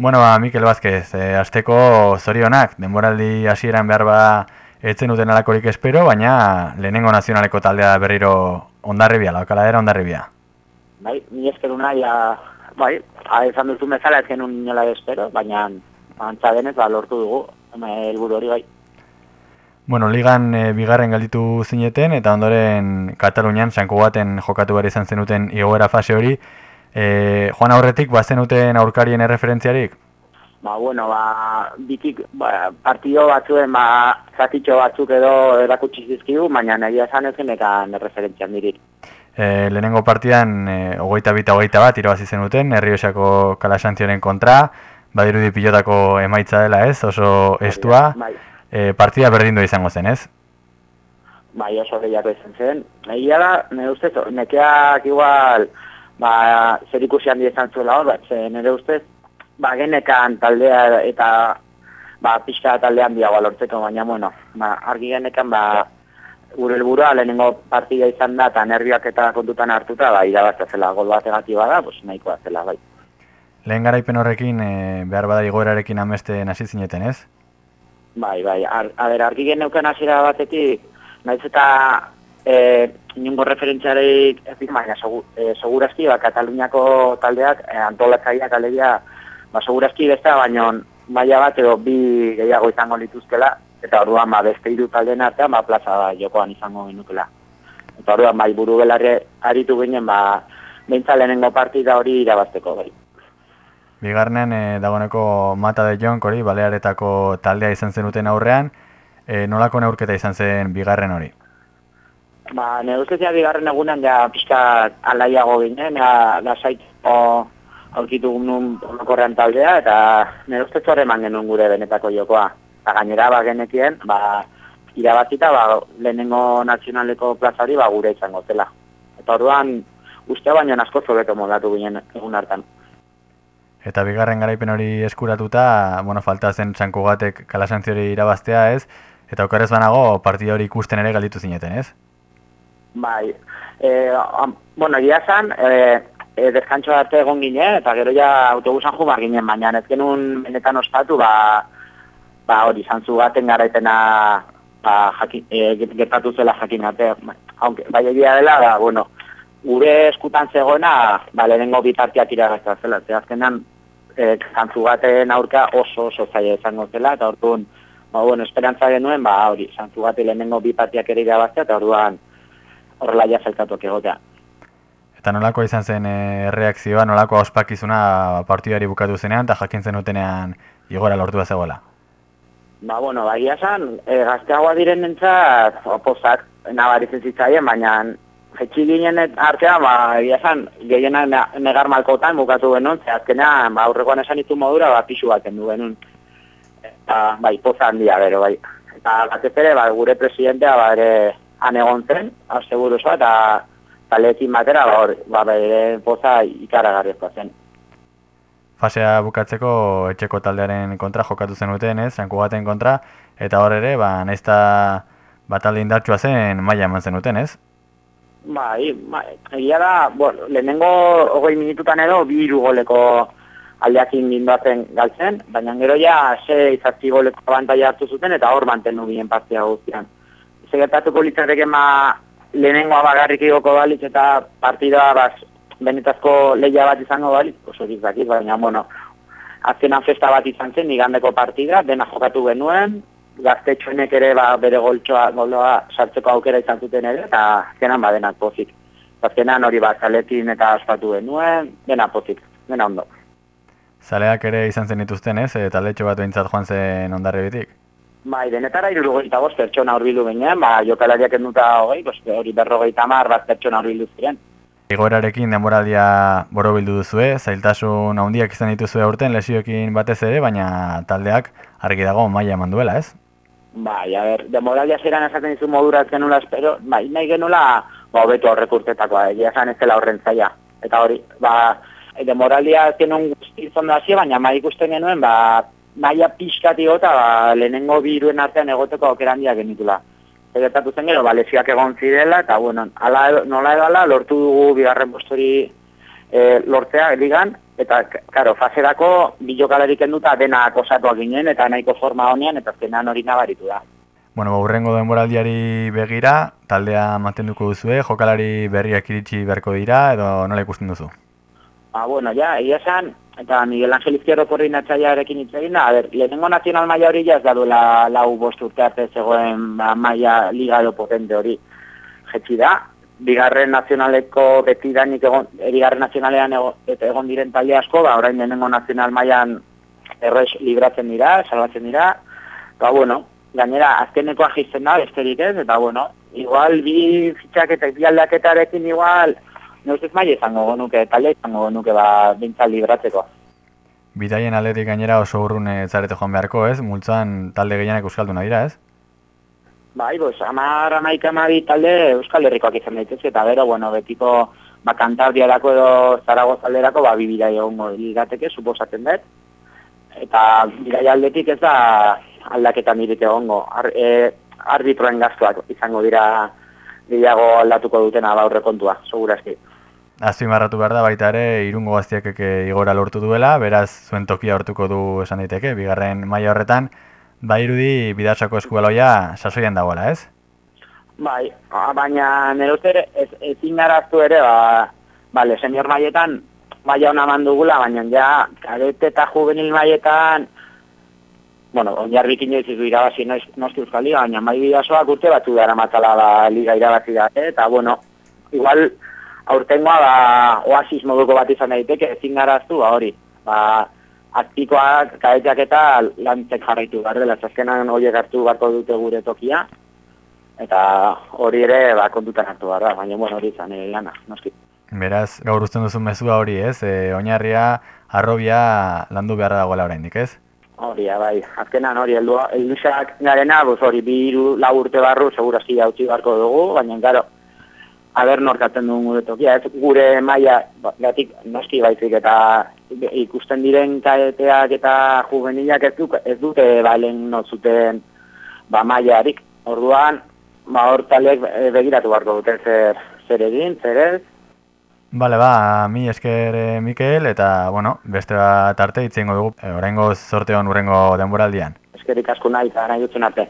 Bueno, ba, Mikel Vázquez, e, azteko zorionak, denboraldi hasieran behar ba etzen duten alakorik espero, baina lehenengo nazionaleko taldea berriro ondarribia, laukala era ondarribia. Bai, ni espero nahi, bai, izan duzu mezala ez genuen niola espero, baina antza denez, ba, lortu dugu, helburu hori bai. Bueno, ligan e, bigarren galditu zineten, eta ondoren Katalunian, sanko baten jokatu behar izan zenuten igoera fase hori, E, joan aurretik, bazen uten aurkarien erreferentziarik? Ba, bueno, ba, bitik, ba, partido batzuen, ba, zatitxo batzuk edo erakutsi zizkigu, baina nahi esan ez genekan erreferentzian dirit. E, lehenengo partidan, e, ogoita bita, ogoita bat, irabazi zen duten, herriosako kalasantzioaren kontra, badirudi pilotako emaitza dela ez, oso estua, bai. e, partida berdindu izango zen ez? Bai, oso gehiago izan zen. Egia da, ne ustez, nekeak igual, ba, zer ikusi handi izan zuela hor, bat, nire ustez, ba, genekan taldea eta ba, pixka taldean diagoa lortzeko, baina, bueno, ba, argi genekan, ba, gure helburua lehenengo partida izan da, eta nerviak eta kontutan hartuta, ba, irabazta zela, gol bat egatiba da, pues, nahikoa zela, bai. Lehen garaipen horrekin, e, behar bada igoerarekin ameste nasi zineten, ez? Bai, bai, ar, argi geneuken hasiera batetik, naiz eta e, inungo referentziareik ez baina e, segurazki, ba, Kataluniako taldeak, e, antolatzaiak alegia, ba, segurazki beste, baina maila bat edo bi gehiago izango lituzkela, eta orduan ba, beste hiru taldeen artean, ba, plaza jokoan izango genukela. Eta orduan, bai, buru belarri aritu ginen, ba, beintza lehenengo partida hori irabazteko, bai. Bigarnen, e, dagoeneko Mata de Jonk hori, balearetako taldea izan zenuten aurrean, e, nolako neurketa izan zen bigarren hori? Ba, negozizia bigarren egunan ja pixka alaiago ginen, ja, lasait o, aurkitu nun orokorrean taldea, eta negozizia hori eman genuen gure benetako jokoa. Eta gainera, ba, genekien, ba, irabazita, ba, lehenengo nazionaleko plazari, ba, gure izango zela. Eta orduan, uste baino asko zobeto modatu ginen egun hartan. Eta bigarren garaipen hori eskuratuta, bueno, falta zen txanko gatek kalasantziori irabaztea ez, eta okarez banago partida hori ikusten ere galditu zineten ez? Bai, e, bueno, egia zan, e, e, deskantxo arte egon ginen, eta gero ja autobusan jumar ginen, baina ez genuen benetan ospatu, ba, ba hori, zantzu baten garaitena ba, jakin, e, gertatu zela jakin arte, aunque, bai egia dela, da, bueno, gure eskutan zegoena, ba, lehenengo bitartiak iragazta zela, ze azkenan, e, zantzu baten aurka oso oso zaila izango zela, eta orduan, ba, bueno, esperantza genuen, ba, hori, zantzu baten lehenengo bitartiak ere iragazta, eta orduan, horrela ja zeltatuak egotea. Eta nolako izan zen e, reakzioa, nolako ospakizuna partidari bukatu zenean, eta jakin zen utenean igora lortu zegoela? Ba, bueno, ba, zan, e, gazteagoa diren nintzat, opozak nabaritzen zitzaien, baina jetxi ginen artean, ba, egia zan, gehiena negar malkotan bukatu genuen, ze azkenean, ba, aurrekoan esan ditu modura, ba, pixu bat endu genuen. Eta, bai, poza handia, bero, bai. Eta, batez ere, ba, gure presidentea, ba, ere, han egon zen, aseguru eta talekin batera, ba, hor, ba, bere poza ikaragarrizkoa zen. Fasea bukatzeko etxeko taldearen kontra jokatu zen uten, ez, zanku baten kontra, eta hor ere, ba, nahizta batalde indartsua zen maila eman zen uten, ez? Bai, bai, egia da, bueno, lehenengo hogei minututan edo, bi goleko aldeakin gindoazen galtzen, baina gero ja, se izazti goleko abantaia hartu zuten, eta hor mantendu bien partia guztian segertatuko litzateke ma lehenengo abagarrik igoko balitz eta partida bas, benetazko leia bat izango balitz, oso dizakit, baina, bueno, azkenan festa bat izan zen, igandeko partida, dena jokatu genuen, gaztetxoenek ere ba, bere goltsoa, goldoa sartzeko aukera izan zuten ere, eta azkenan ba, denak pozik. Azkenan hori bat, zaletin eta aspatu genuen, dena pozik, dena ondo. Zaleak ere izan zen dituzten ez, eta letxo bat behintzat joan zen ondarri bitik? Bai, denetara irurogeita bost pertsona horbildu ginen, ba, jokalariak enduta hogei, hori berrogeita mar bat pertsona horbildu ziren. Egoerarekin denboraldia boro bildu duzue, zailtasun handiak izan dituzue aurten lesioekin batez ere, baina taldeak argi dago maila eman duela, ez? Bai, a ber, denboraldia zeran esaten dizu modura ez genula espero, bai, nahi genula, ba, beto horrek urtetakoa, egia zan ez dela horren zaila. Eta hori, ba, denboraldia ez genuen guztizon da baina ma ikusten genuen, ba, maia pixkati gota ba, lehenengo biruen artean egoteko aukeran dia genitula. Egertatu zen gero, ba, egon zirela, eta bueno, ala, nola edala, lortu dugu bigarren postori e, lortzea ligan, eta, karo, faserako bilokalarik enduta dena osatuak ginen, eta nahiko forma honean, eta azkenan hori nabaritu da. Bueno, ba, denboraldiari begira, taldea mantenduko duzue, jokalari berriak iritsi beharko dira, edo nola ikusten duzu? Ba, bueno, ja, egia esan, eta Miguel Ángel Izquierdo koordinatzailearekin hitz egin a ber, lehenengo nazional maila hori ja ez da duela lau bost urte arte zegoen ba, maila ligado potente hori jetzi da, bigarren nazionaleko beti danik egon, e, bigarren nazionalean eta egon diren talde asko, ba, orain lehenengo nazional mailan errez libratzen dira, salbatzen dira, ba, bueno, gainera, azkeneko agizten da, besterik ez, eta, bueno, igual, bi fitxak eta bi aldaketarekin igual, neuzez maile izango genuke, talde izango genuke, ba, bintzal libratzeko. Bidaien aldetik gainera oso urrun zarete joan beharko, ez? Multzan talde gehienak euskalduna dira, ez? Bai, bos, amar amaik amabi talde Euskal Herrikoak izan daitezke, eta bero, bueno, betiko, ba, kantabriarako edo zaragoz alderako, ba, bibidai egongo ligateke, suposatzen dut. Eta bidai aldetik ez da aldaketan dirite egongo. Ar, e, arbitroen gaztuak izango dira gehiago aldatuko dutena baurre kontua, segurazki. Azpimarratu behar da baita ere, irungo gaztiak igora lortu duela, beraz zuen tokia hortuko du esan daiteke, bigarren maila horretan, Bai irudi bidatzako eskualoia sasoian dagoela, ez? Bai, baina nire uste ez, ez inaraztu ere, ba, bale, senior maietan, maia hona mandugula, baina ja, kadete eta juvenil maietan, bueno, onjarbik inoiz izu irabazi noski euskal liga, baina mai bidazoak urte batu gara matala la liga irabazi da, eta bueno, igual, aurtengoa, ba, oasis moduko bat izan daiteke, ezin garaztu, ba, hori, ba, azpikoak, kaeteak eta lantzek jarraitu behar dela, azkenan horiek hartu barko dute gure tokia, eta hori ere ba, kontutan hartu behar da, baina bueno, hori izan ere lana, noski. Beraz, gaur usten duzu mezua hori, ez? E, oinarria, arrobia landu behar dagoela oraindik, ez? Hori, bai, azkenan hori, eldusak garena, hori, bi iru, lau urte barru, segurazki hau barko dugu, baina, garo, aber norkatzen duen gure tokia, ez gure maia, ba, gatik noski baizik eta ikusten diren kaeteak eta juvenilak ez, duk, ez dute balen notzuten ba, maiarik. Orduan, ba, hor talek begiratu barko dute zer, zer egin, zer ez. Bale, ba, mi esker eh, Mikel, eta, bueno, beste bat arte itzengo dugu, e, eh, orengo sorteon urrengo denboraldian. Eskerik asko nahi, eta nahi dutzen arte.